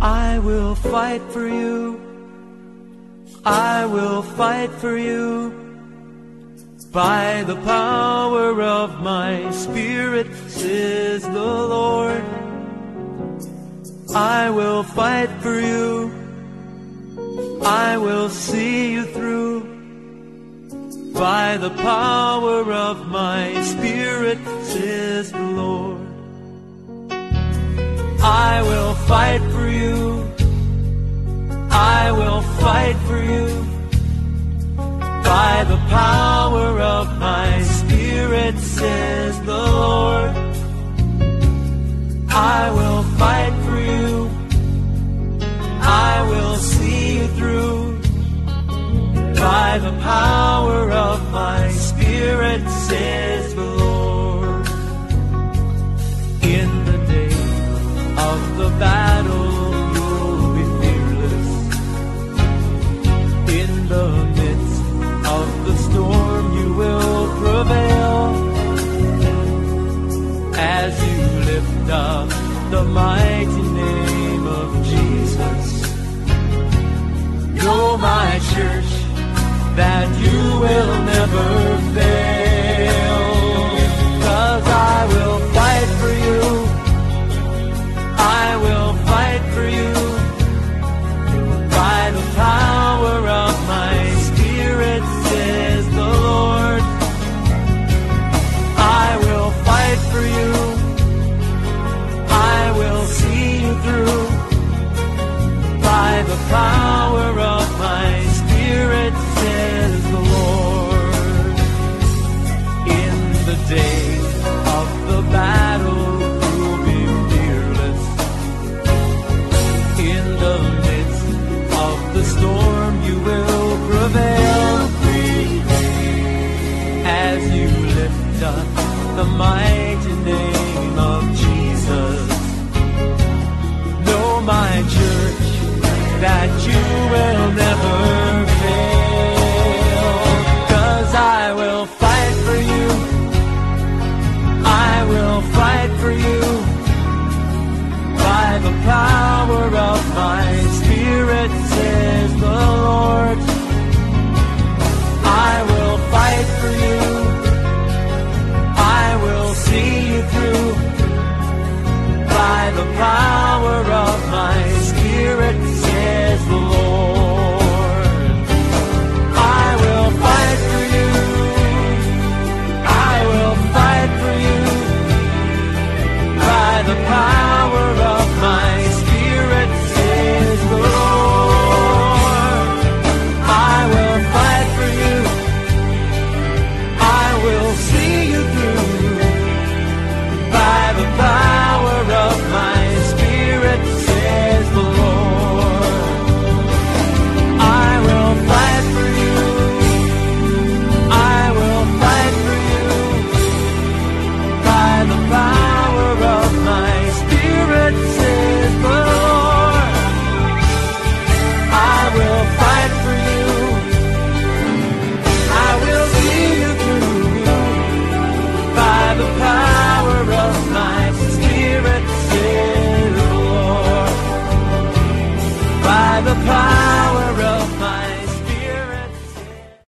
I will fight for you. I will fight for you. By the power of my spirit, says the Lord. I will fight for you. I will see you through. By the power of my spirit, says the Lord. I will fight for you. I will fight for you. By the power of my spirit, says the Lord. I by the power of my spirit, says the Lord. In the day of the battle, you'll be fearless. In the midst of the storm, you will prevail. As you lift up the mighty name of Jesus, you're my church you will never apart.